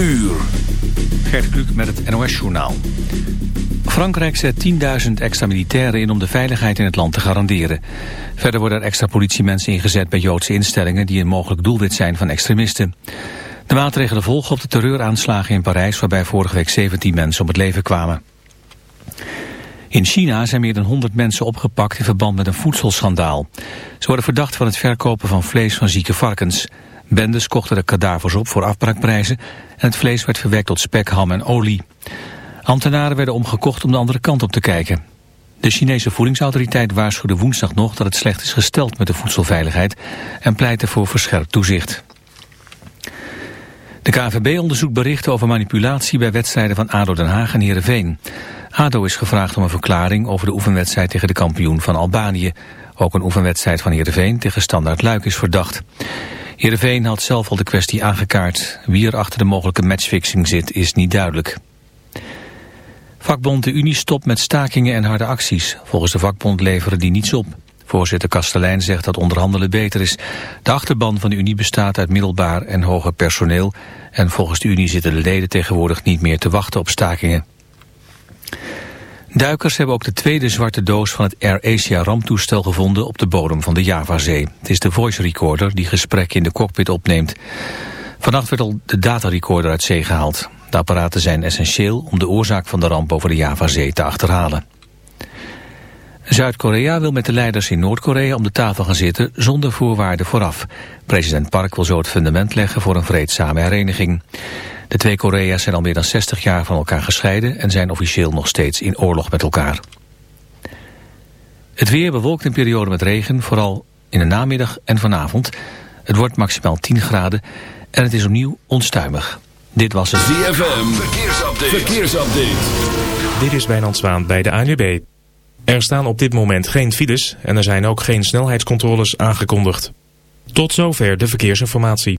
uur. Gert Kluk met het NOS-journaal. Frankrijk zet 10.000 extra militairen in om de veiligheid in het land te garanderen. Verder worden er extra politiemensen ingezet bij Joodse instellingen... die een mogelijk doelwit zijn van extremisten. De maatregelen volgen op de terreuraanslagen in Parijs... waarbij vorige week 17 mensen om het leven kwamen. In China zijn meer dan 100 mensen opgepakt in verband met een voedselschandaal. Ze worden verdacht van het verkopen van vlees van zieke varkens. Bendes kochten de kadavers op voor afbraakprijzen en het vlees werd verwerkt tot spek, ham en olie. Ambtenaren werden omgekocht om de andere kant op te kijken. De Chinese voedingsautoriteit waarschuwde woensdag nog dat het slecht is gesteld met de voedselveiligheid en pleitte voor verscherpt toezicht. De KVB onderzoekt berichten over manipulatie bij wedstrijden van ADO Den Haag en Heerenveen. ADO is gevraagd om een verklaring over de oefenwedstrijd tegen de kampioen van Albanië. Ook een oefenwedstrijd van Heerenveen tegen Standaard Luik is verdacht. Heerenveen had zelf al de kwestie aangekaart. Wie er achter de mogelijke matchfixing zit is niet duidelijk. Vakbond de Unie stopt met stakingen en harde acties. Volgens de vakbond leveren die niets op. Voorzitter Kastelein zegt dat onderhandelen beter is. De achterban van de Unie bestaat uit middelbaar en hoger personeel... en volgens de Unie zitten de leden tegenwoordig niet meer te wachten op stakingen. Duikers hebben ook de tweede zwarte doos van het Air Asia ramptoestel gevonden op de bodem van de Javazee. Het is de voice recorder die gesprekken in de cockpit opneemt. Vannacht werd al de datarecorder uit zee gehaald. De apparaten zijn essentieel om de oorzaak van de ramp over de Javazee te achterhalen. Zuid-Korea wil met de leiders in Noord-Korea om de tafel gaan zitten zonder voorwaarden vooraf. President Park wil zo het fundament leggen voor een vreedzame hereniging. De twee Korea's zijn al meer dan 60 jaar van elkaar gescheiden en zijn officieel nog steeds in oorlog met elkaar. Het weer bewolkt een periode met regen, vooral in de namiddag en vanavond. Het wordt maximaal 10 graden en het is opnieuw onstuimig. Dit was het ZFM, verkeersupdate. verkeersupdate. Dit is Wijnand Zwaan bij de ANWB. Er staan op dit moment geen files en er zijn ook geen snelheidscontroles aangekondigd. Tot zover de verkeersinformatie.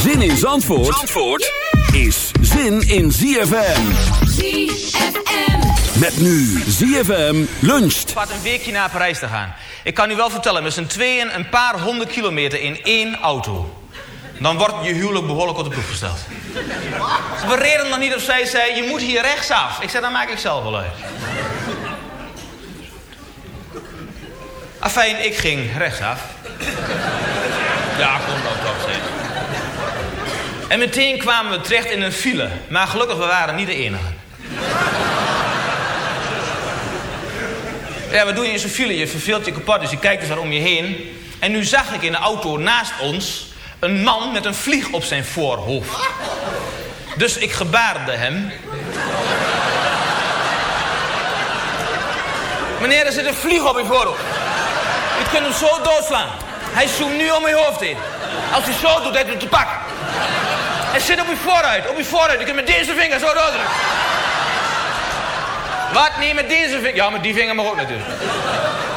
Zin in Zandvoort, Zandvoort is zin in ZFM. ZFM. Met nu ZFM luncht. Wat een weekje naar Parijs te gaan. Ik kan u wel vertellen, met z'n tweeën een paar honderd kilometer in één auto. Dan wordt je huwelijk behoorlijk op de proef gesteld. Ze reden nog niet of zij zei, je moet hier rechtsaf. Ik zei, dan maak ik zelf wel uit. Afijn, ik ging rechtsaf. Ja, kom dan. En meteen kwamen we terecht in een file. Maar gelukkig, we waren niet de enige. Ja, wat doe je in zo'n file? Je verveelt je kapot, dus je kijkt dus daar om je heen. En nu zag ik in de auto naast ons een man met een vlieg op zijn voorhoofd. Dus ik gebaarde hem. Meneer, er zit een vlieg op uw voorhoofd. Je kunt hem zo doodslaan. Hij zoomt nu om mijn hoofd heen. Als hij zo doet, heeft hij het te pakken. Hij zit op uw vooruit, op uw vooruit. Je kunt met deze vinger zo doordrukken. Wat? Nee, met deze vinger. Ja, met die vinger maar ook natuurlijk.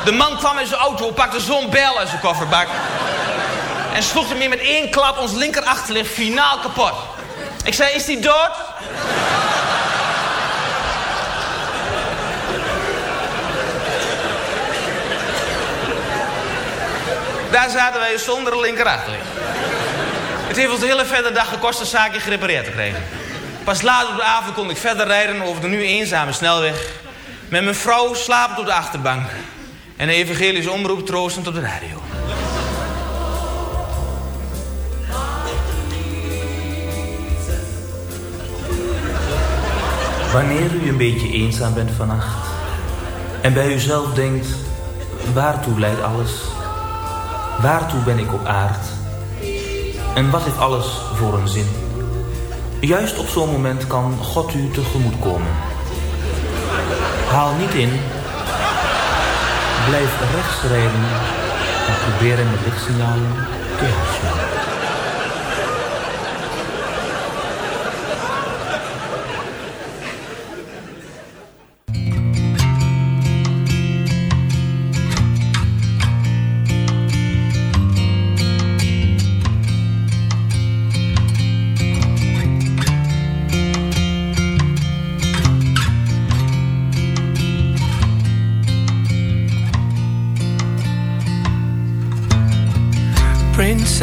De man kwam in zijn auto, pakte zo'n bel uit zijn kofferbak. En sloeg hem hier met één klap ons linker achterlicht finaal kapot. Ik zei, is die dood? Daar zaten wij zonder linker achterlicht. Het heeft ons de hele verdere dag gekost een zaakje gerepareerd te krijgen. Pas later op de avond kon ik verder rijden over de nu eenzame snelweg. Met mijn vrouw slapend op de achterbank. En de evangelische omroep troostend op de radio. Wanneer u een beetje eenzaam bent vannacht en bij uzelf denkt, waartoe leidt alles? Waartoe ben ik op aard? En wat heeft alles voor een zin? Juist op zo'n moment kan God u tegemoet komen. Haal niet in. Blijf rechts rijden en probeer hem met lichtsignalen te waarschuwen.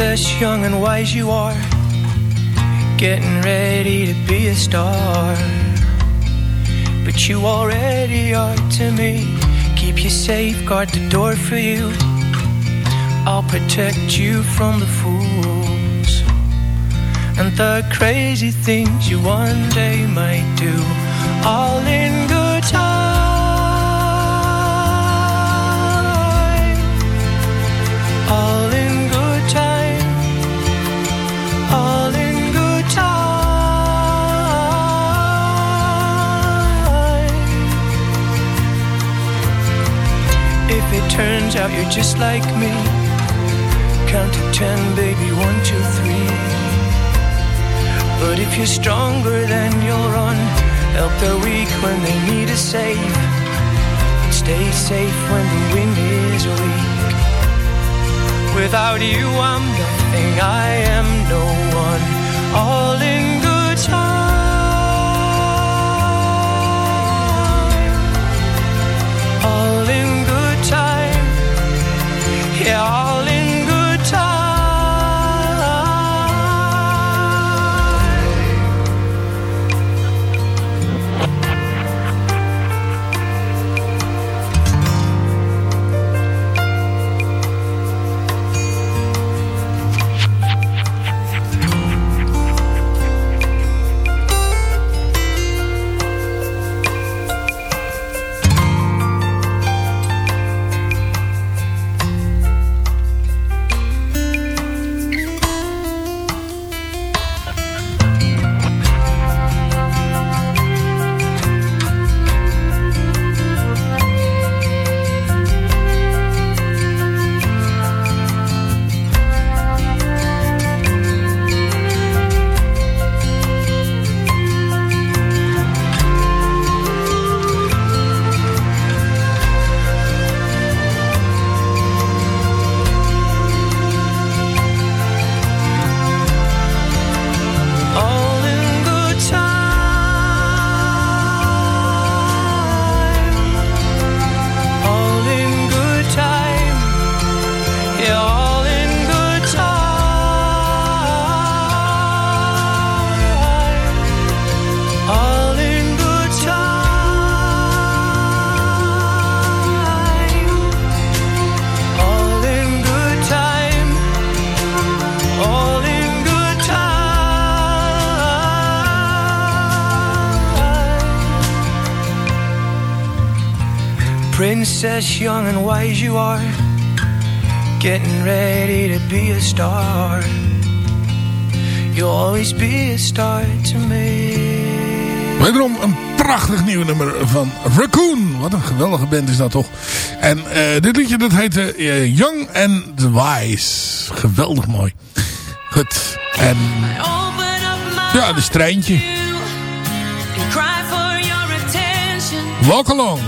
Princess, young and wise you are, getting ready to be a star. But you already are to me. Keep you safe, guard the door for you. I'll protect you from the fools and the crazy things you one day might do. All in good time. Turns out you're just like me, count to ten, baby, one, two, three. But if you're stronger, then you'll run. Help the weak when they need a save. Stay safe when the wind is weak. Without you, I'm nothing, I am no Princess, young and wise you are, getting ready to be a star. You'll always be a star to me. Wederom een prachtig nieuw nummer van Raccoon. Wat een geweldige band is dat toch. En eh, dit liedje dat heette eh, Young and Wise. Geweldig mooi. Goed. En ja, de treintje. Walk along.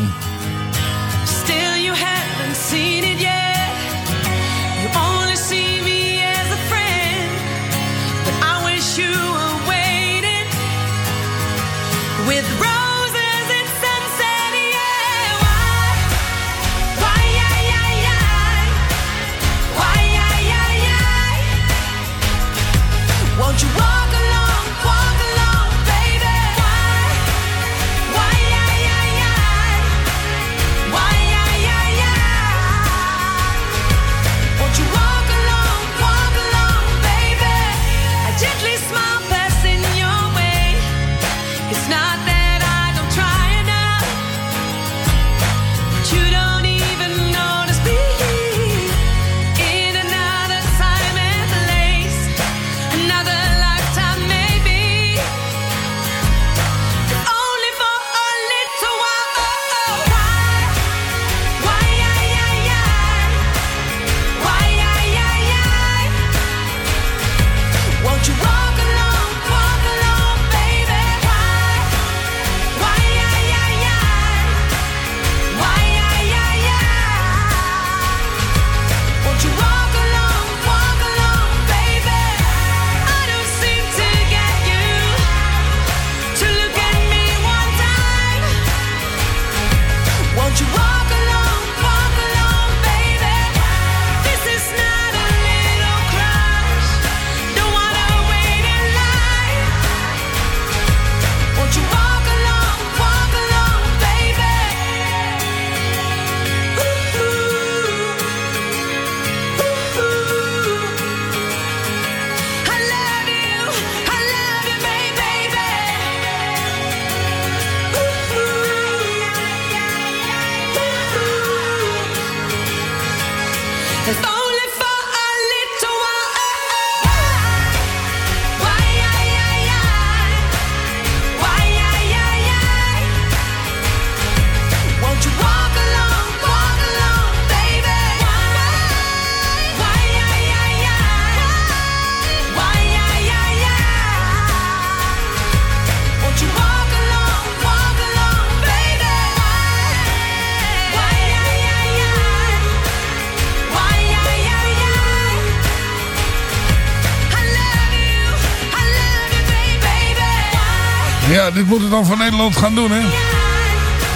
Dit dit het dan voor Nederland gaan doen, hè.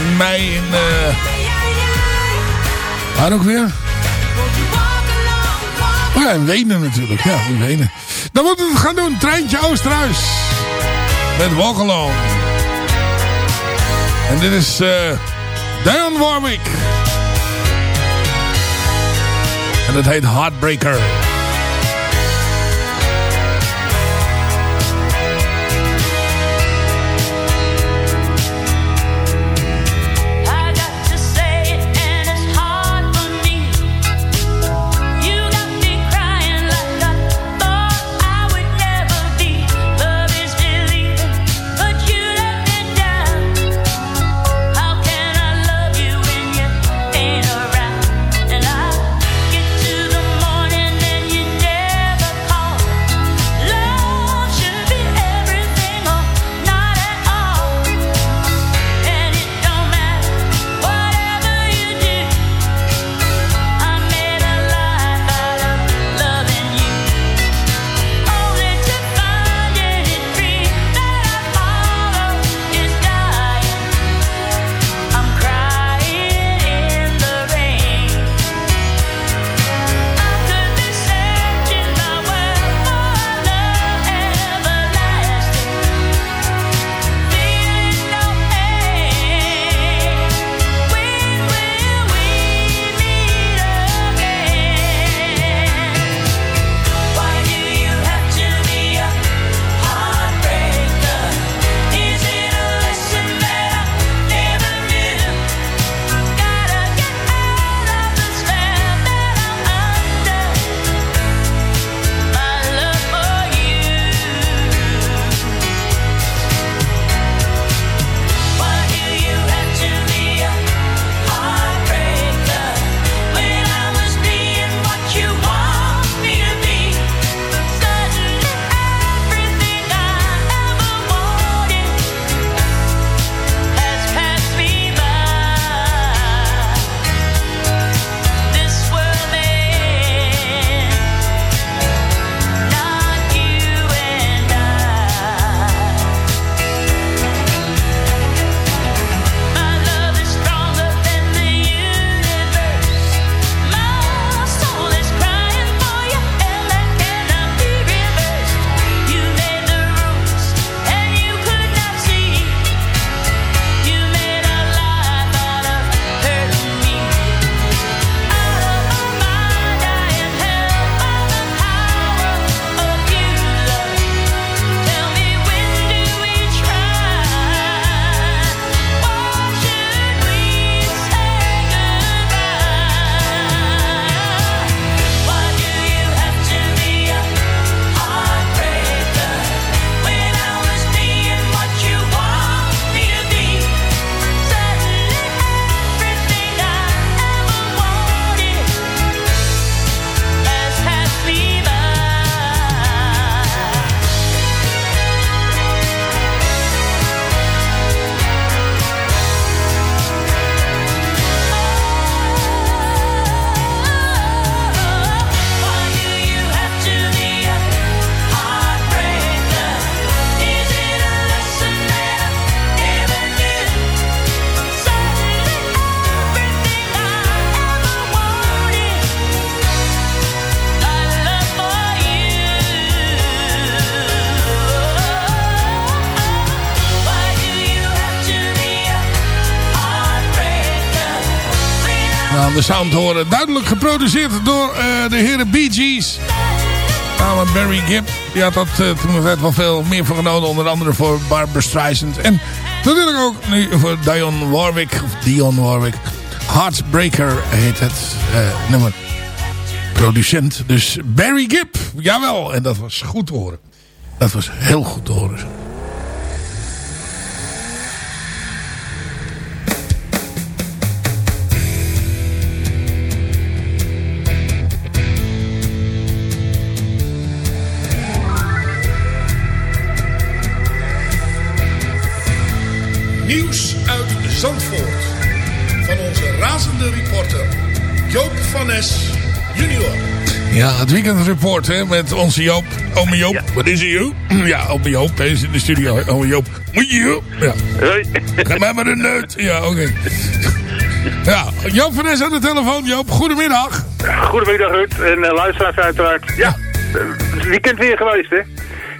In mei in... Uh... Waar ook weer? Oh ja, in Wenen natuurlijk. Ja, in Wenen. Dan moeten we het gaan doen. Treintje Oosterhuis. Met Walk En dit is eh, uh, Dion Warwick. En dat heet Heartbreaker. De sound horen. Duidelijk geproduceerd door eh, de heren Bee Gees. Barry Gibb. Die had dat uh, toen nog wel veel meer voor genomen. Onder andere voor Barbara Streisand. En natuurlijk ook nu voor Dionne Warwick. Of Dion Warwick. Heartbreaker heet het uh, nummer. Producent. Dus Barry Gibb. Jawel. En dat was goed te horen. Dat was heel goed te horen. Nieuws uit Zandvoort. Van onze razende reporter Joop van Es junior. Ja, het weekendreport hè, met onze Joop. Ome Joop, wat is hij Joop? Ja, ome Joop, hij is in de studio. Ome Joop, moet je Joop? Ja. Hoi. Ga mij maar een neut. Ja, oké. Ja, Joop van Es aan de telefoon. Joop, goedemiddag. Goedemiddag Ruud en uh, luisteraars uiteraard. Ja, uh, weekend weer geweest hè.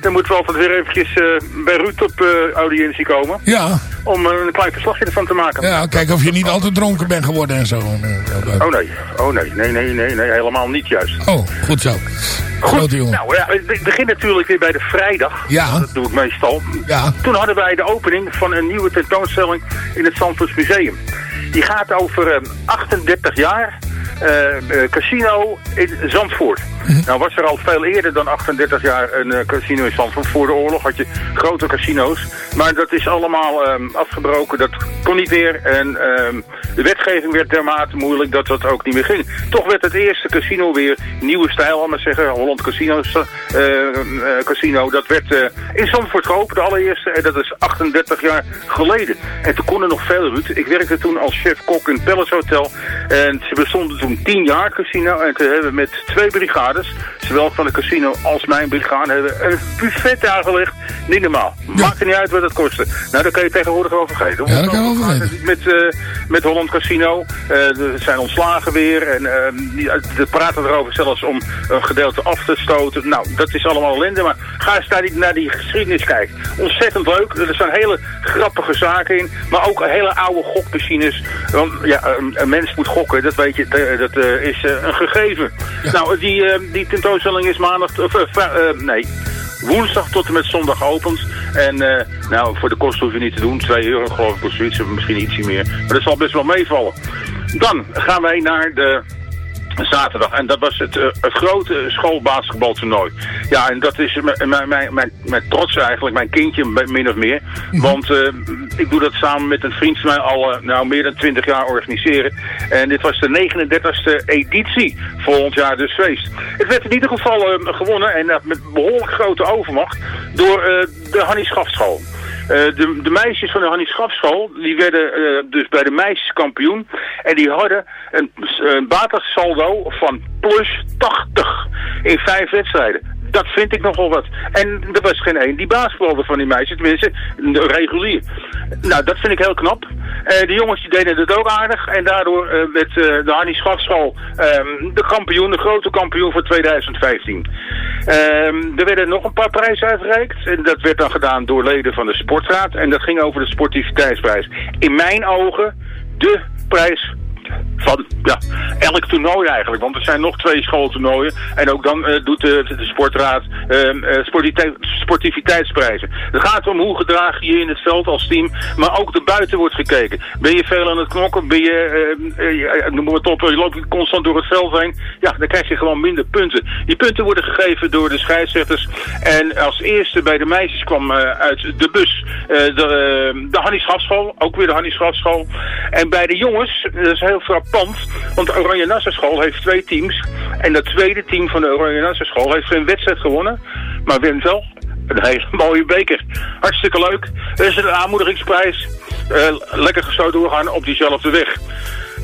Dan moeten we altijd weer eventjes uh, bij Ruud op uh, audiëntie komen. Ja. Om een klein verslagje ervan te maken. Ja, kijk of je niet altijd dronken bent geworden en zo. Oh nee, oh nee, nee, nee, nee, nee, helemaal niet juist. Oh, goed zo. Goed, nou ja, ik begin natuurlijk weer bij de vrijdag. Ja. Dat doe ik meestal. Ja. Toen hadden wij de opening van een nieuwe tentoonstelling in het Zandvoorts Museum. Die gaat over 38 jaar uh, uh, casino in Zandvoort. Mhm. Nou was er al veel eerder dan 38 jaar een uh, casino in Zandvoort. Voor de oorlog had je grote casino's. Maar dat is allemaal um, afgebroken. Dat kon niet meer. En um, de wetgeving werd dermate moeilijk dat dat ook niet meer ging. Toch werd het eerste casino weer nieuwe stijl. Maar zeggen, Holland Casinos, Casino. Dat werd in Zandvoort geopend, de allereerste. En dat is 38 jaar geleden. En toen kon er nog veel, Ruud. Ik werkte toen als chef-kok in het Palace Hotel. En ze bestonden toen 10 jaar casino. En toen hebben we met twee brigades, zowel van de casino als mijn brigade, hebben een buffet aangelegd. Niet normaal. Maakt er niet uit wat het kostte. Nou, daar kan je tegenwoordig wel vergeten. Ja, dat kan je wel vergeten. Met, uh, met Holland Casino. Uh, er zijn ontslagen weer. En uh, de praten erover zelfs om een gedeelte af te stoten. Nou, dat is allemaal ellende. Maar ga eens naar die, naar die geschiedenis kijken. Ontzettend leuk. Er staan hele grappige zaken in. Maar ook hele oude gokmachines. Want ja, een, een mens moet gokken. Dat weet je. Dat is een gegeven. Ja. Nou, die, die tentoonstelling is maandag... Of, nee woensdag tot en met zondag opent. En uh, nou, voor de kosten hoef je niet te doen. 2 euro geloof ik of zoiets, misschien ietsje meer. Maar dat zal best wel meevallen. Dan gaan wij naar de zaterdag. En dat was het, uh, het grote schoolbasketbaltoernooi. Ja, en dat is mijn, mijn, mijn, mijn trots eigenlijk, mijn kindje min of meer. Want uh, ik doe dat samen met een vriend van mij al uh, nou, meer dan 20 jaar organiseren. En dit was de 39e editie. Volgend jaar dus feest. Het werd in ieder geval gewonnen en met behoorlijk grote overmacht door de Hannie Schafschool. Uh, de, de, meisjes van de Hannie Schafschool, die werden uh, dus bij de meisjes kampioen. En die hadden een, een batersaldo van plus 80 in vijf wedstrijden. Dat vind ik nogal wat. En er was geen één die basketbalde van die meisjes, tenminste, regulier. Nou, dat vind ik heel knap. Uh, de jongens die deden het ook aardig. En daardoor uh, werd uh, de Hannie Schafschool um, de kampioen, de grote kampioen voor 2015. Um, er werden nog een paar prijzen uitgereikt. En dat werd dan gedaan door leden van de Sportraad. En dat ging over de sportiviteitsprijs. In mijn ogen de prijs van ja, elk toernooi eigenlijk. Want er zijn nog twee schooltoernooien. En ook dan uh, doet de, sportraad uh, uh, sportiviteitsprijzen. Het gaat om hoe gedraag je je in het veld als team. Maar ook de buiten wordt gekeken. Ben je veel aan het knokken? Ben je, noem maar op, je loopt constant door het veld heen. Ja, dan krijg je gewoon minder punten. Die punten worden gegeven door de scheidsrechters. En als eerste bij de meisjes kwam uit de bus de, de Hannie Schafschool. Ook weer de Hannie Schafschool. En bij de jongens, dat is heel frappant. Want de Oranje Nassau School heeft twee teams. En dat tweede team van de Oranje Nassau School heeft geen wedstrijd gewonnen. Maar wint wel een hele mooie beker. Hartstikke leuk. Dat is een aanmoedigingsprijs. Uh, lekker zo doorgaan op diezelfde weg.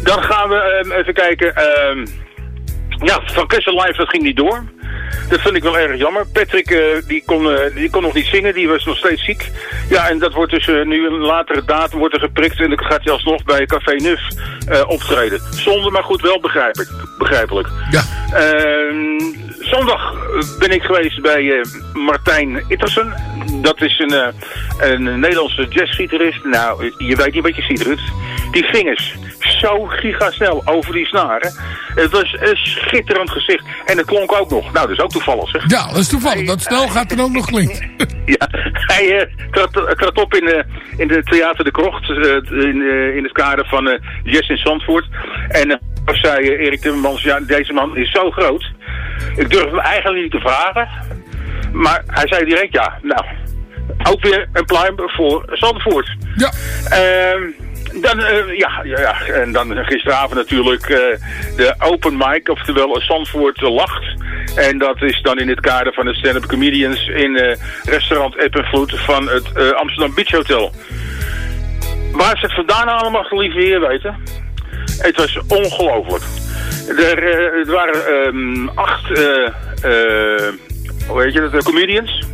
Dan gaan we um, even kijken. Um, ja, van Kessel Live, dat ging niet door. Dat vind ik wel erg jammer. Patrick, uh, die, kon, uh, die kon nog niet zingen, die was nog steeds ziek. Ja, en dat wordt dus uh, nu een latere datum wordt er geprikt en dan gaat hij alsnog bij Café Nuf optreden. Zonde, maar goed, wel begrijpelijk. begrijpelijk. Ja. Ehm, zondag ben ik geweest bij Martijn Ittersen. Dat is een, een Nederlandse jazzgitarist. Nou, je weet niet wat je ziet, Ruud. Die vingers. zo gigasnel over die snaren. Het was een schitterend gezicht. En het klonk ook nog. Nou, is ook toevallig zeg. Ja, dat is toevallig. Dat snel gaat er ook nog klinkt. Ja, hij eh, trad, eh, trad op in, eh, in de Theater de Krocht eh, in, eh, in het kader van eh Jess in Zandvoort. En eh, zei eh, Erik Timmermans, ja, deze man is zo groot. Ik durf hem eigenlijk niet te vragen. Maar hij zei direct, ja, nou, ook weer een pluim voor Zandvoort. Ja. Ehm, dan, eh, ja, ja, en dan gisteravond natuurlijk eh, de open mic, oftewel Zandvoort lacht. En dat is dan in het kader van de stand-up comedians in eh, restaurant Eppenvloed van het eh, Amsterdam Beach Hotel. Waar ze het vandaan allemaal, geliefde heer, weten? Het was ongelooflijk. Er, eh, er waren ehm, acht, eh, eh, hoe weet je dat, eh, comedians.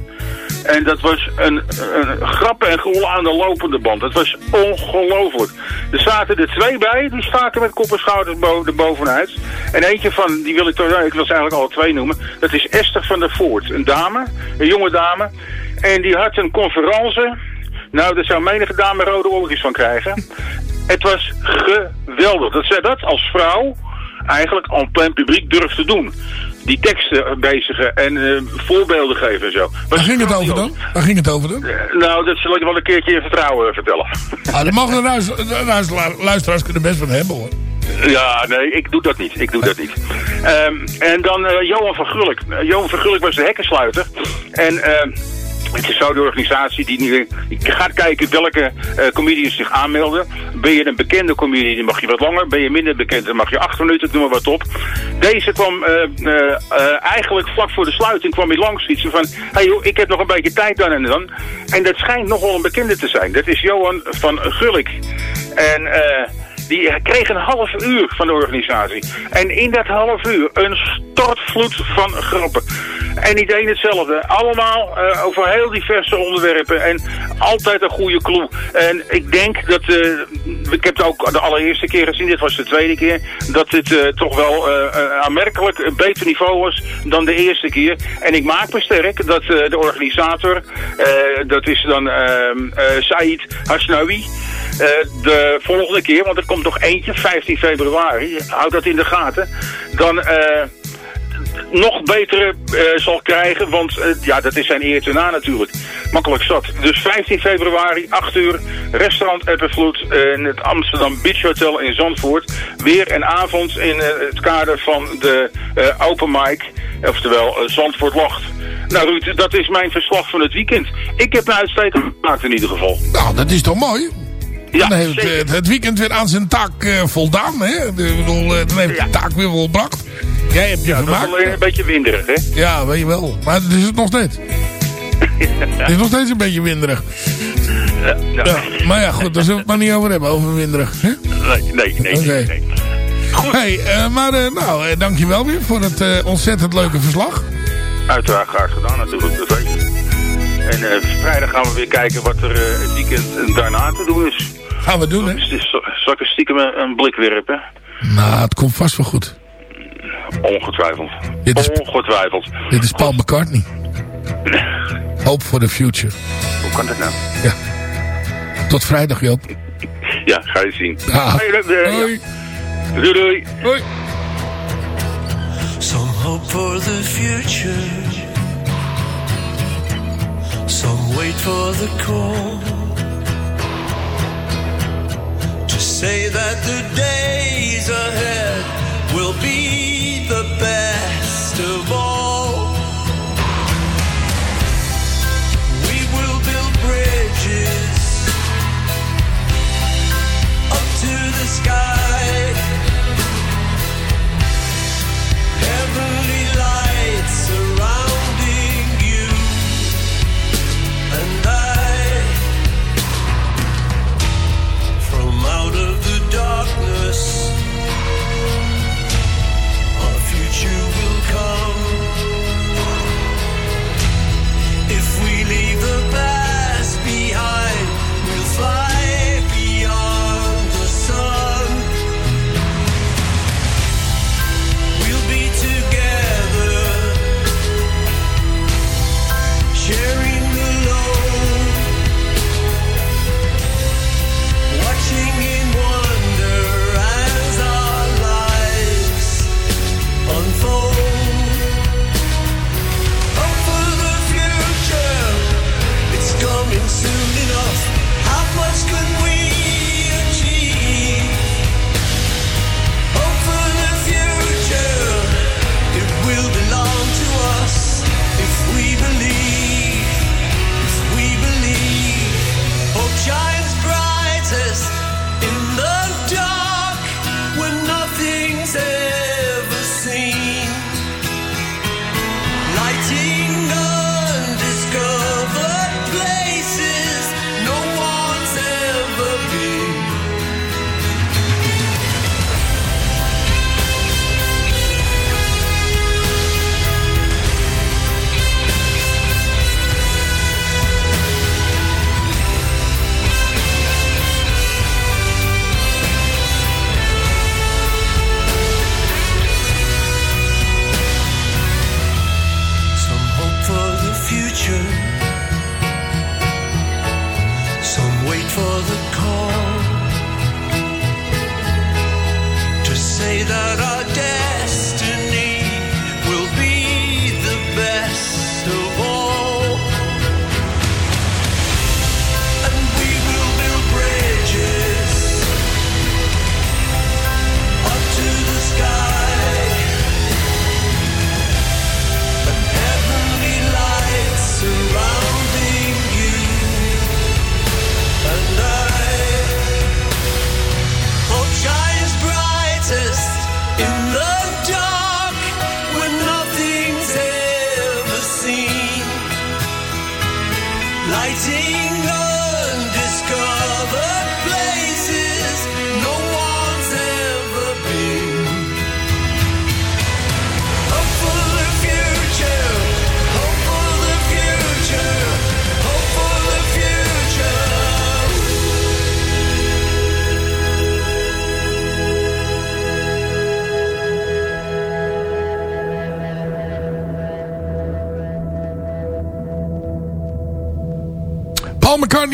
En dat was een, een grappen en grollen aan de lopende band. Het was ongelooflijk. Er zaten er twee bij, die staken met kop en schouders bo erbovenuit. En eentje van, die wil ik toch, ik wil ze eigenlijk alle twee noemen. Dat is Esther van der Voort. Een dame, een jonge dame. En die had een conferentie. Nou, daar zou menige dame rode oortjes van krijgen. Het was geweldig. Dat zij dat als vrouw eigenlijk en plein publiek durft te doen. Die teksten bezigen en eh, voorbeelden geven en zo. Waar ging het over dan? Waar ging het over dan? Nou, dat zal ik wel een keertje in vertrouwen eh, vertellen. Ah, daar mogen de luister- de luister- luisteraars kunnen best van hebben hoor. Ja, nee, ik doe dat niet. Ik doe dat niet. Ehm, en dan eh, Johan van Gulik. Johan van Gulik was de hekkensluiter. En ehm, het is de organisatie die nu gaat kijken welke eh comedians zich aanmelden. Ben je een bekende comedian, dan mag je wat langer. Ben je minder bekend, dan mag je acht minuten, noem maar wat op. Deze kwam eh, eh, eigenlijk vlak voor de sluiting kwam hij langs fietsen van... Hey joh, ik heb nog een beetje tijd dan en dan. En dat schijnt nogal een bekende te zijn. Dat is Johan van Gulik. En... eh die kreeg een half uur van de organisatie. En in dat half uur een stortvloed van grappen. En één hetzelfde. Allemaal eh, over heel diverse onderwerpen. En altijd een goede clue. En ik denk dat... eh, ik heb het ook de allereerste keer gezien. Dit was de tweede keer. Dat dit eh, toch wel aanmerkelijk een beter niveau was dan de eerste keer. En ik maak me sterk dat de organisator... dat is dan ehm eh Said Hasnawi... De volgende keer, want er komt nog eentje, 15 februari, houd dat in de gaten, dan eh, nog betere eh, zal krijgen, want eh, ja, dat is zijn eer na natuurlijk. Makkelijk zat. Dus 15 februari, 8 uur, restaurant Eppenvloed in het Amsterdam Beach Hotel in Zandvoort. Weer een avond in het kader van de open mic, oftewel Zandvoort Lacht. Nou Ruud, dat is mijn verslag van het weekend. Ik heb een uitstekend gemaakt in ieder geval. Nou, dat is toch mooi? Ja, dan heeft zeker. het, het weekend weer aan zijn taak eh, voldaan. Hè? Ik bedoel, eh, dan heeft de taak weer volbracht. Jij hebt je Ja, dat is alleen een beetje winderig, hè? Ja, weet je wel. Maar het is het nog steeds. Het is nog steeds een beetje winderig. Ja, maar ja, goed, daar zullen we het maar niet over hebben, over winderig. Hè? Nee, nee, nee. Oké. nee, nee. Hey, eh, maar eh, nou, eh, dankjewel weer voor het eh, ontzettend leuke verslag. Uiteraard graag gedaan natuurlijk, dat weet je. En eh, vrijdag gaan we weer kijken wat er eh, het weekend daarna te doen is. Gaan we doen, hè? Zal ik stiekem een, blik werpen? Nou, het komt vast wel goed. Ongetwijfeld. Dit is- Ongetwijfeld. Dit is Paul McCartney. Hope for the future. Hoe kan dat nou? Ja. Tot vrijdag, Joop. Ja, ga je zien. Ah. Hoi. ja. Doei doei. Hoi. Some hope for the future. Some wait for the call. Say that the days ahead will be the best of all. We will build bridges up to the sky.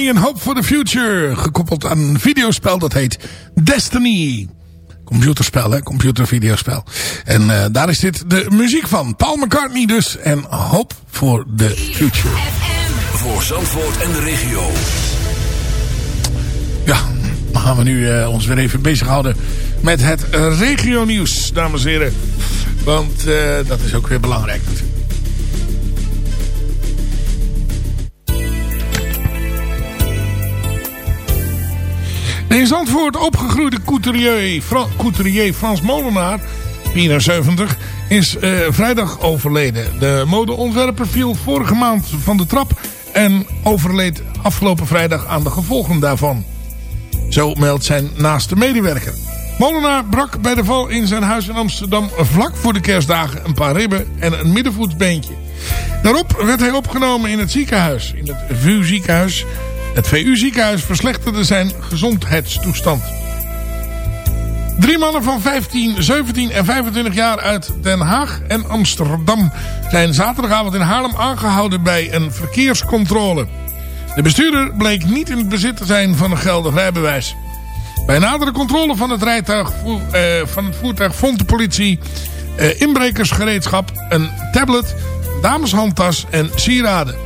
En Hope for the Future. Gekoppeld aan een videospel dat heet Destiny. Computerspel, hè? Computervideospel. En eh, daar is dit de muziek van. Paul McCartney dus. En Hope for the Future. Voor Zandvoort en de regio. Ja, dan gaan we nu eh, ons weer even bezighouden met het uh, regionieuws, dames en heren. Want eh, dat is ook weer belangrijk natuurlijk. De in Zandvoort opgegroeide couturier, Fra couturier Frans Molenaar, 74, is eh, vrijdag overleden. De modeontwerper viel vorige maand van de trap en overleed afgelopen vrijdag aan de gevolgen daarvan. Zo meldt zijn naaste medewerker. Molenaar brak bij de val in zijn huis in Amsterdam vlak voor de kerstdagen een paar ribben en een middenvoetsbeentje. Daarop werd hij opgenomen in het ziekenhuis, in het VU ziekenhuis. Het VU ziekenhuis verslechterde zijn gezondheidstoestand. Drie mannen van 15, 17 en 25 jaar uit Den Haag en Amsterdam zijn zaterdagavond in Haarlem aangehouden bij een verkeerscontrole. De bestuurder bleek niet in het bezit te zijn van een geldig rijbewijs. Bij nadere controle van het, rijtuig, eh, van het voertuig vond de politie eh, inbrekersgereedschap, een tablet, dameshandtas en sieraden.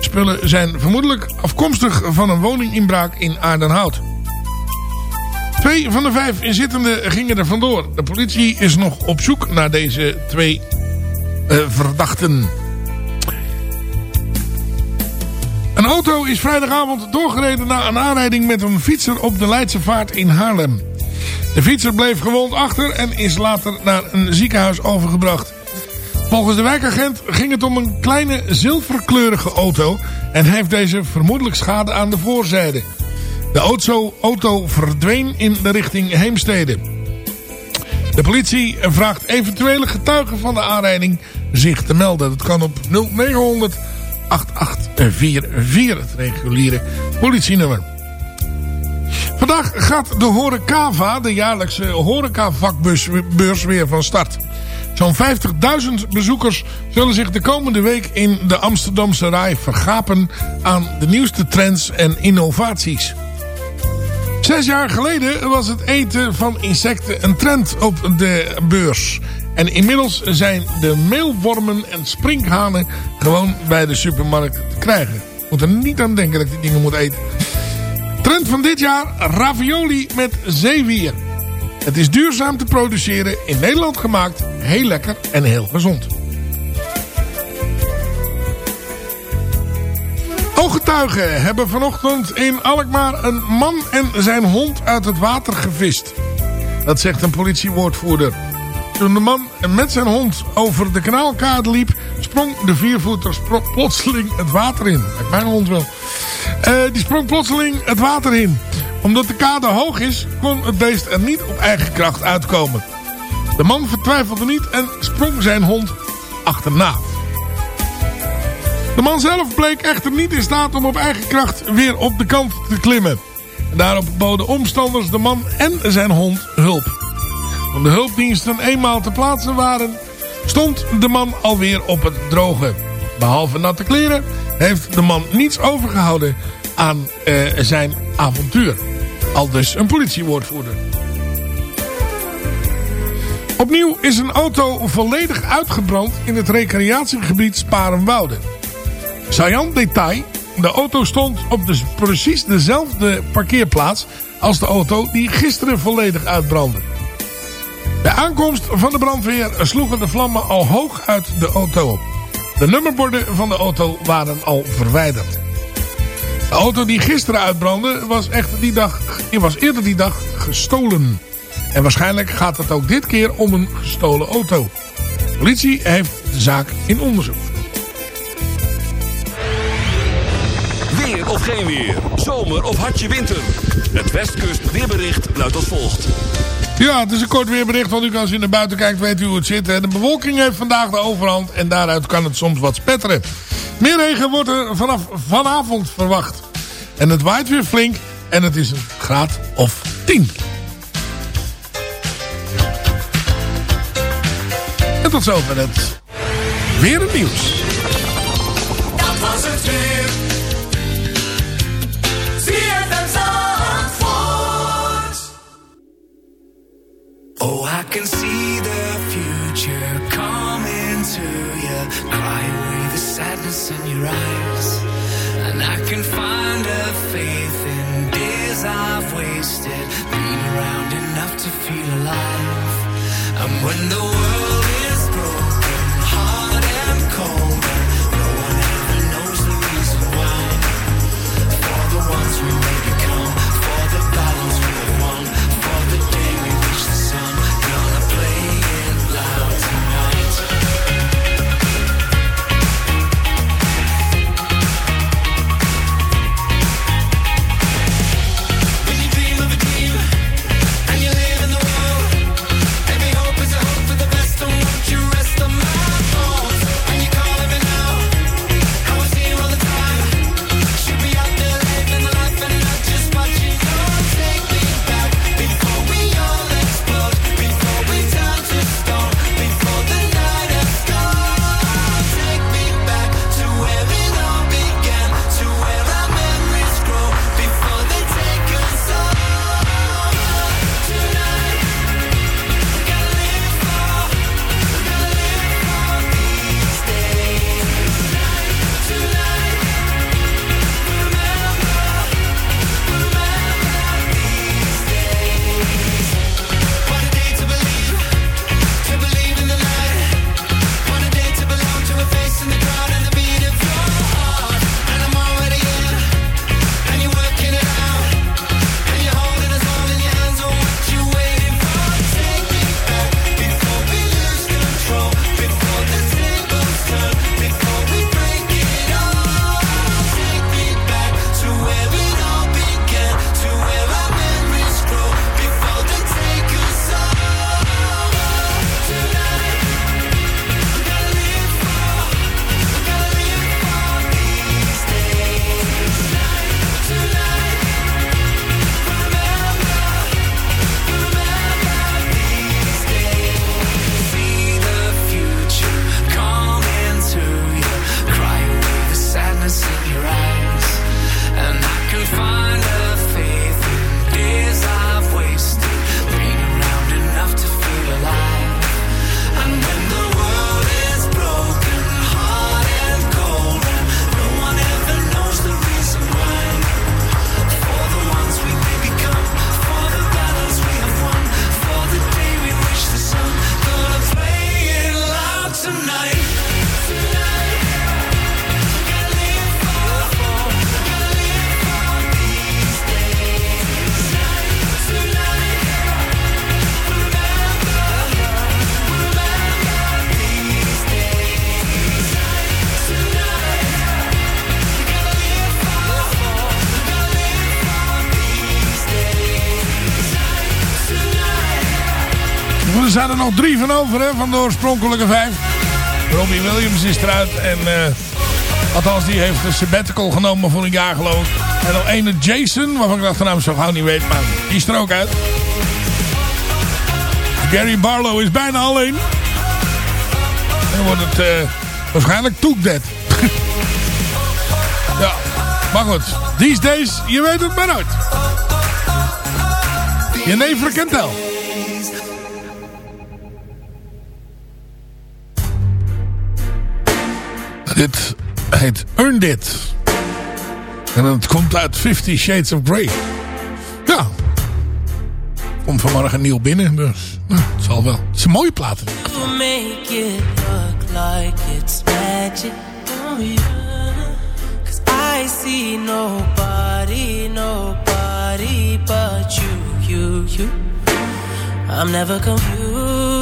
Spullen zijn vermoedelijk afkomstig van een woninginbraak in Aardenhout. Twee van de vijf inzittenden gingen er vandoor. De politie is nog op zoek naar deze twee eh, verdachten. Een auto is vrijdagavond doorgereden na een aanrijding met een fietser op de Leidse Vaart in Haarlem. De fietser bleef gewond achter en is later naar een ziekenhuis overgebracht. Volgens de wijkagent ging het om een kleine zilverkleurige auto en heeft deze vermoedelijk schade aan de voorzijde. De auto, auto verdween in de richting Heemstede. De politie vraagt eventuele getuigen van de aanrijding zich te melden. Dat kan op 0900 8844, het reguliere politienummer. Vandaag gaat de Horecava, de jaarlijkse horecavakbeurs, weer van start. Zo'n 50.000 bezoekers zullen zich de komende week in de Amsterdamse Rai vergapen aan de nieuwste trends en innovaties. Zes jaar geleden was het eten van insecten een trend op de beurs. En inmiddels zijn de meelwormen en sprinkhanen gewoon bij de supermarkt te krijgen. Moet er niet aan denken dat ik die dingen moet eten. Trend van dit jaar, ravioli met zeewier. Het is duurzaam te produceren, in Nederland gemaakt, heel lekker en heel gezond. Ooggetuigen hebben vanochtend in Alkmaar een man en zijn hond uit het water gevist. Dat zegt een politiewoordvoerder. Toen de man met zijn hond over de kanaalkade liep, sprong de viervoeter plotseling het water in. Mijn hond wel. Eh, die sprong plotseling het water in. Omdat de kade hoog is, kon het beest er niet op eigen kracht uitkomen. De man vertwijfelde niet en sprong zijn hond achterna. De man zelf bleek echter niet in staat om op eigen kracht weer op de kant te klimmen. Daarop boden omstanders de man en zijn hond hulp. Toen de hulpdiensten eenmaal te plaatsen waren, stond de man alweer op het droge. Behalve natte kleren heeft de man niets overgehouden aan eh, zijn avontuur. Al dus een politiewoordvoerder. Opnieuw is een auto volledig uitgebrand in het recreatiegebied Sparenwoude. Saillant detail, de auto stond op dus precies dezelfde parkeerplaats als de auto die gisteren volledig uitbrandde. De aankomst van de brandweer sloegen de vlammen al hoog uit de auto op. De nummerborden van de auto waren al verwijderd. De auto die gisteren uitbrandde was, echter die dag, was eerder die dag gestolen. En waarschijnlijk gaat het ook dit keer om een gestolen auto. De politie heeft de zaak in onderzoek. geen weer. Zomer of hartje winter. Het Westkust weerbericht luidt als volgt. Ja, het is een kort weerbericht, want u als u naar buiten kijkt weet u hoe het zit. De bewolking heeft vandaag de overhand en daaruit kan het soms wat spetteren. Meer regen wordt er vanaf vanavond verwacht. En het waait weer flink en het is een graad of 10. En tot zover het weer het nieuws. Dat was het weer. Oh, I can see sadness in your eyes. And I can find a faith in days I've wasted. Been around enough to feel alive. And when the world is broken, hard and cold, and no one ever knows the reason why. For the ones we may become, for the battles we nog drie van over, hè, van de oorspronkelijke vijf. Robbie Williams is eruit. En, eh, althans, die heeft een sabbatical genomen voor een jaar, geloof ik. En nog ene Jason, waarvan ik de achternaam zo gauw niet weet. Maar die is er ook uit. Gary Barlow is bijna alleen. En dan wordt het eh, waarschijnlijk Took Dead. ja, maar goed. These days, je weet het maar nooit. Je neef wel. Dit heet Earned It. En het komt uit Fifty Shades of Grey. Ja. Komt vanmorgen nieuw binnen, dus nou, het zal wel. Het is een mooie plaat. Make it look like it's magic. Cause I see nobody, nobody but you, you, you. I'm never confused.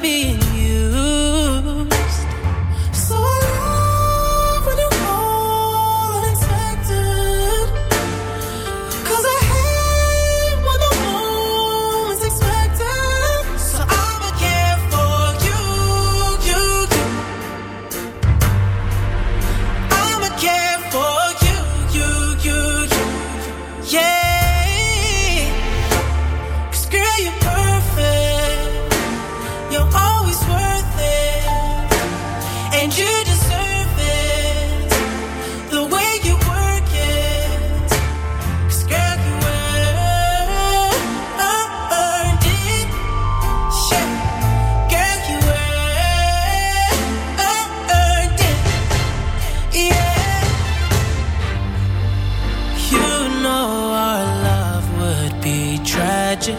And be tragic.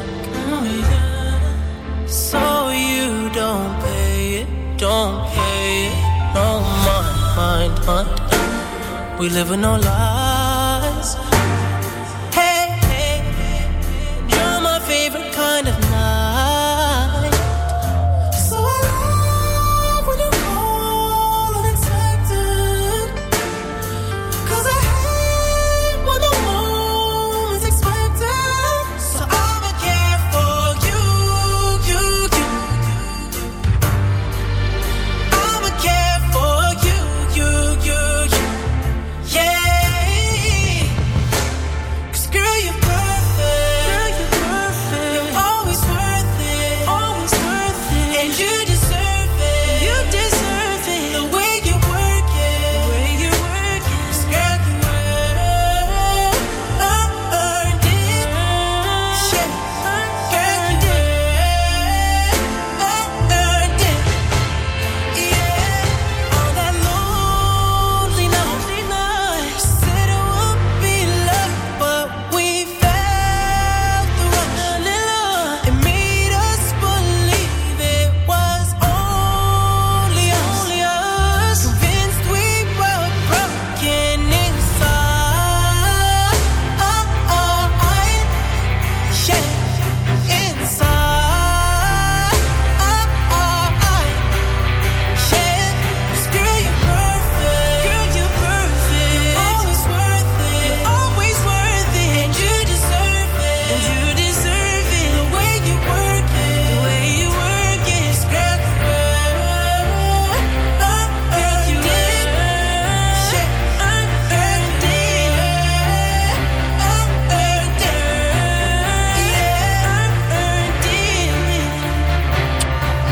So you don't pay it, don't pay it. No mind, mind, mind. We living our lives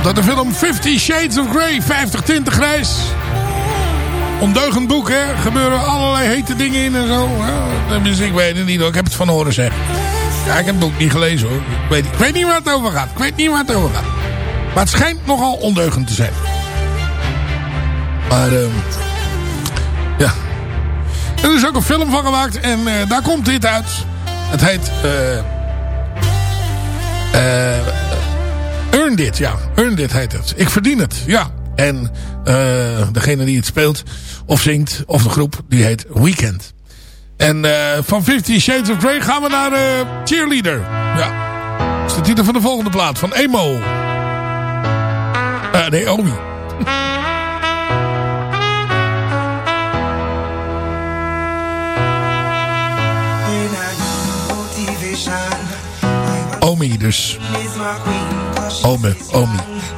Dat de film Fifty Shades of Grey, 50 tinten grijs. Ondeugend boek, hè. Gebeuren allerlei hete dingen in en zo. Dus ik weet het niet hoor. Ik heb het van horen zeggen. Ja, ik heb het boek niet gelezen hoor. Ik weet, ik weet niet waar het over gaat. Ik weet niet waar het over gaat. Maar het schijnt nogal ondeugend te zijn. Maar, ehm ja. Er is ook een film van gemaakt. En eh, daar komt dit uit. Het heet... eh Earn It, ja. Earn It heet het. Ik verdien het, ja. En eh degene die het speelt of zingt, of de groep, die heet Weekend. En eh van Fifty Shades of Grey gaan we naar eh, Cheerleader. Ja. Dat is de titel van de volgende plaat, van Emo. Eh nee, Omi. Omi dus. Ome, Omi.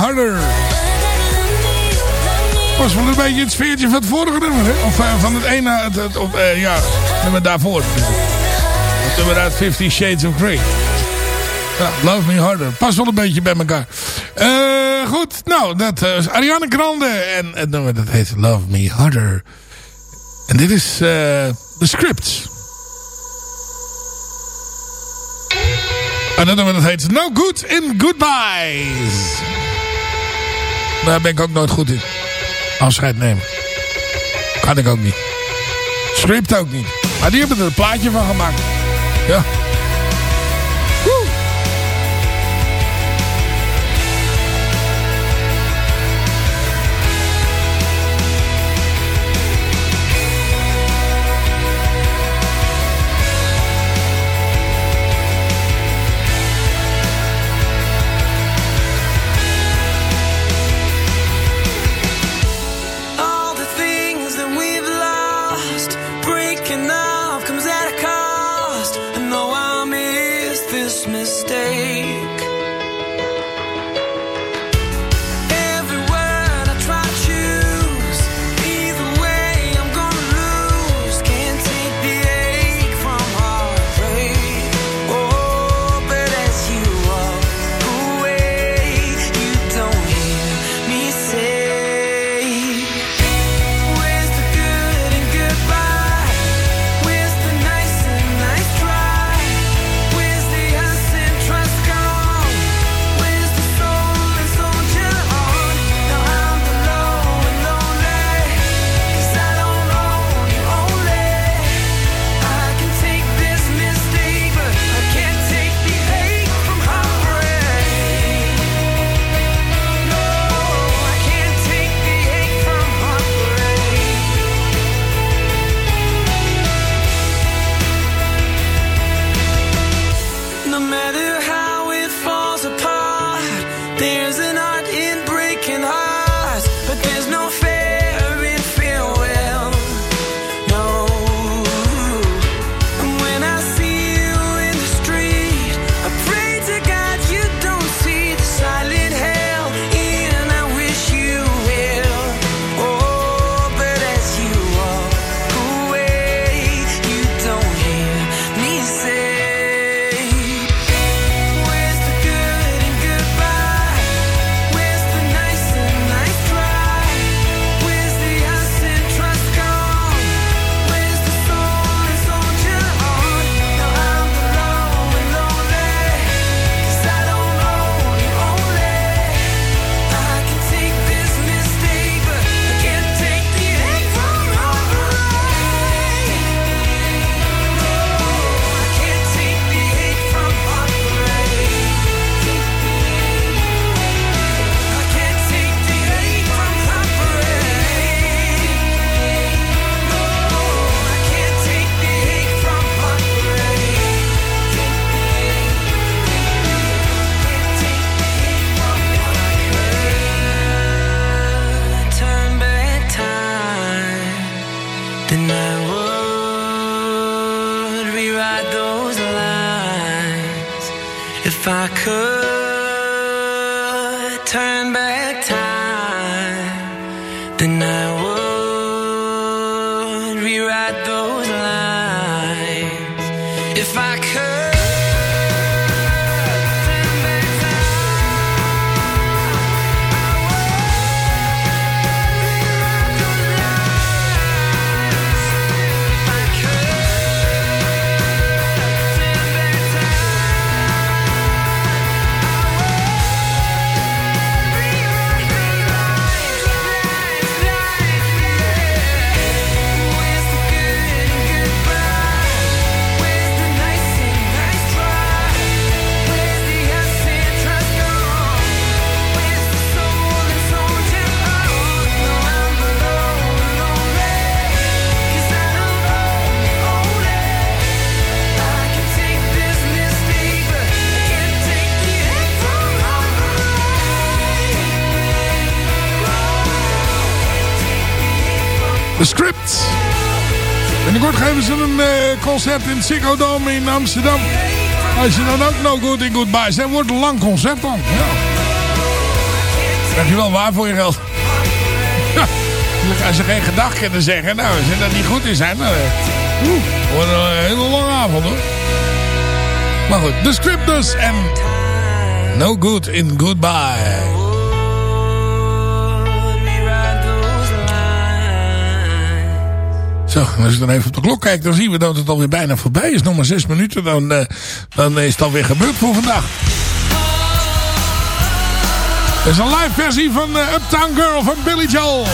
Harder. Was wel een beetje het sfeertje van het vorige nummer, hè? Of eh, van het ene, het, het eh, ja, nummer daarvoor. Het nummer uit Fifty Shades of Grey. Love Me Harder. Pas wel een beetje bij elkaar. Uh, goed, nou, dat is Ariane Grande. En het nummer dat heet Love Me Harder. En dit is de script. En dat nummer dat heet No Good in Goodbyes. Daar ben ik ook nooit goed in. Afscheid nemen. Kan ik ook niet. Script ook niet. Maar die hebben er een plaatje van gemaakt. Ja. If I could. The Script. Binnenkort geven ze een eh, concert in Ziggo Dome in Amsterdam. Als je dan ook No Good in Goodbye zegt, wordt een lang concert dan. Ja. Krijg je wel waar voor je geld. Ja. Als ze geen gedag kunnen zeggen, nou, als dat niet goed in zijn, dan oeh, wordt een hele lange avond hoor. Maar goed, The Script dus en No Good in Goodbye. Zo, als ik dan even op de klok kijk, dan zien we dat het alweer bijna voorbij is. Nog maar zes minuten, dan, uh, dan is het alweer gebeurd voor vandaag. Er is een live versie van uh, Uptown Girl van Billy Joel.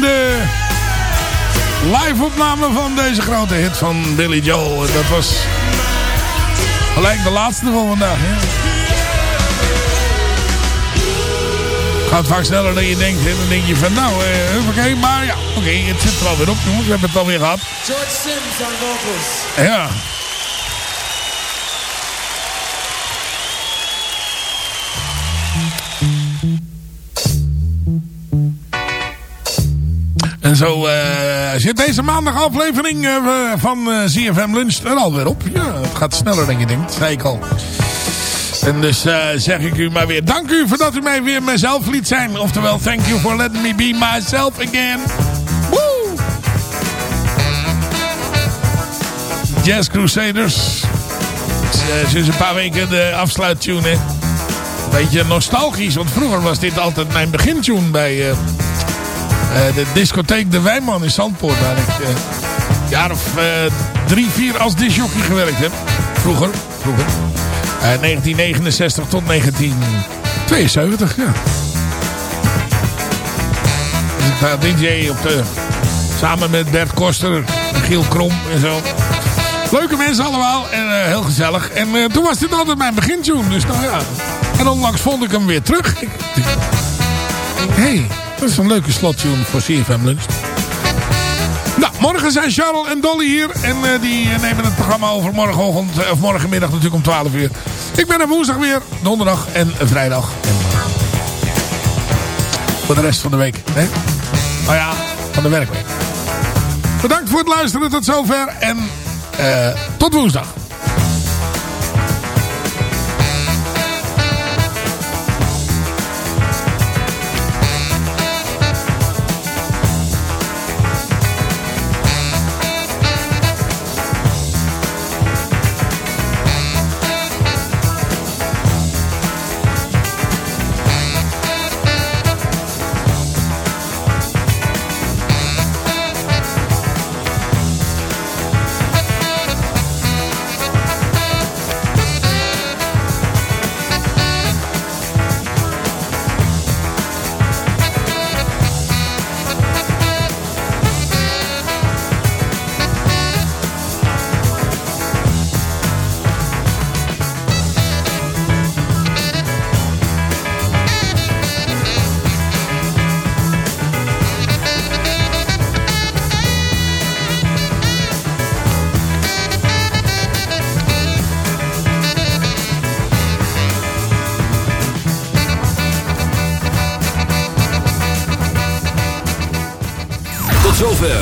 Lekkere swingende live opname van deze grote hit van Billy Joel. En dat was gelijk de laatste van vandaag. Hè? Gaat vaak sneller dan je denkt. En dan denk je van nou, eh, oké, maar ja, oké, het zit er alweer op jongens. We hebben het alweer gehad. George Sims aan vocals. Ja. En zo eh, zit deze maandag aflevering eh, van eh, ZFM Lunch er alweer op. Ja, het gaat sneller dan je denkt, zei ik al. En dus zeg ik u maar weer dank u voor dat u mij weer mezelf liet zijn. Oftewel, thank you for letting me be myself again. Woo! Jazz Crusaders. Uh, sinds een paar weken de afsluittune. Beetje nostalgisch, want vroeger was dit altijd mijn begintune bij de discotheek De Wijnman in Zandpoort. Waar ik eh, een jaar of eh, drie, vier als disjockey gewerkt heb. Vroeger, vroeger. Eh, 1969 tot 1972, ja. Dus ik daar DJ op de... Samen met Bert Koster Giel Krom en zo. Leuke mensen allemaal en eh, heel gezellig. En eh, toen was dit altijd mijn begintune. Dus nou ja. En onlangs vond ik hem weer terug. Denk, hey, dat is een leuke slottune voor CFM Lunch. Nou, morgen zijn Charles en Dolly hier. En eh, die eh, nemen het programma over morgenochtend, eh, of morgenmiddag natuurlijk om 12 uur. Ik ben er woensdag weer, donderdag en vrijdag. En, voor de rest van de week. Hè? Nou ja, van de werkweek. Bedankt voor het luisteren tot zover. En tot woensdag.